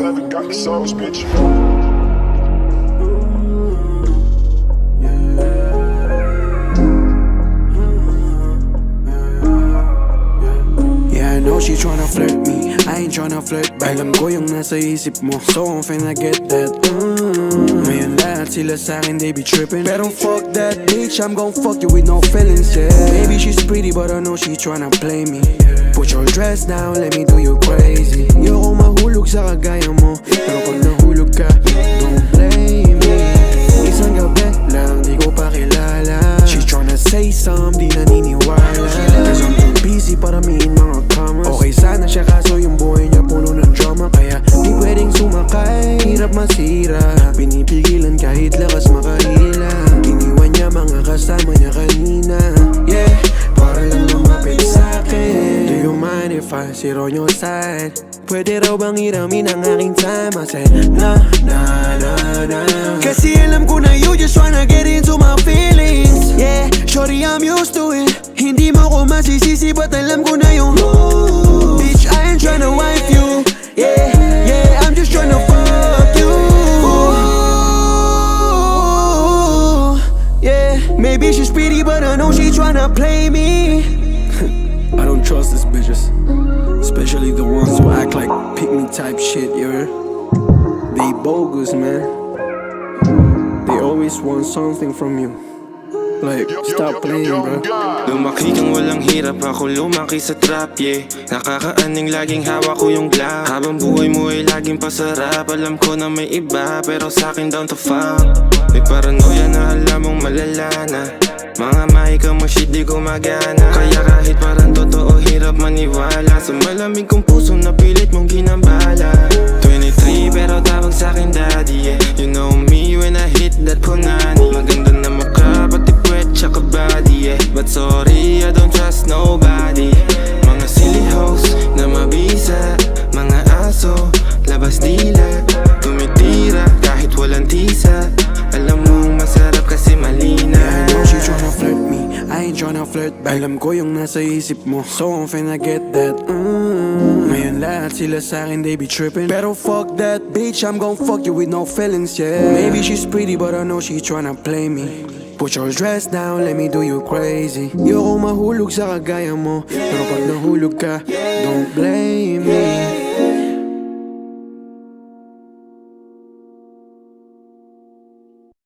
the sauce, bitch. Yeah, I know she tryna flirt me I ain't tryna flirt back Alam ko yung nasa isip mo So I'm finna get that mm. Ngayon lahat sila sa'kin they be tripping. Pero fuck that bitch I'm gon' fuck you with no feelings yeah. Maybe she's pretty but I know she tryna play me. Put your dress down let me do you crazy. Ayoko mahulog sa kagaya mo Pero pag nahulog ka Don't blame me. Isang gabi lang di ko pa kilala. She tryna say some di naniniwala. Cause I'm too busy paramihin mga commas. Okay sana siya kaso yung buhay niya puno ng drama. Kaya di pwedeng sumakay Hirap masira Pinipigilan kahit lakas makahila. Iniwan niya mga kasama niya kanina. Yeah, para lang lumapit sa'kin Do you mind if I sit on your side? Pwede raw bang iramin ang aking time? I said, na, na, na, na. Kasi alam ko na you just wanna get into my feelings. Yeah, shorty I'm used to it. Hindi mo ko masisisi but alam ko na maybe she's pretty but I know she tryna play me I don't trust these bitches Especially the ones who act like pick me type shit, heard? They bogus, man. They always want something from you. Like, stop playing, bro. Lumaki kang walang hirap Ako lumaki sa trap, yeah. Nakakaaning laging hawak ko yung glock. Habang buhay mo ay laging pasarap. Alam ko na may iba Pero sa'kin down to fuck. May paranoia na alam mong malala na. Mga mahika mo shit di gumagana. Kaya kahit parang totoo hirap maniwala. Sa malamig kong puso na pilit mong ginambala. 23 pero tawag sa'kin daddy, yeah. You know me when I hit that punani ain't tryna flirt. Back Alam ko yung nasa isip mo, so I'm finna get that mm. Ngayon lahat sila sa'kin, they be tripping. Pero fuck that bitch, I'm gon' fuck you with no feelings, yeah. Maybe she's pretty but I know she tryna play me. Put your dress down, let me do you crazy. Ayoko mahulog sa kagaya mo. Pero pag nahulog ka, don't blame me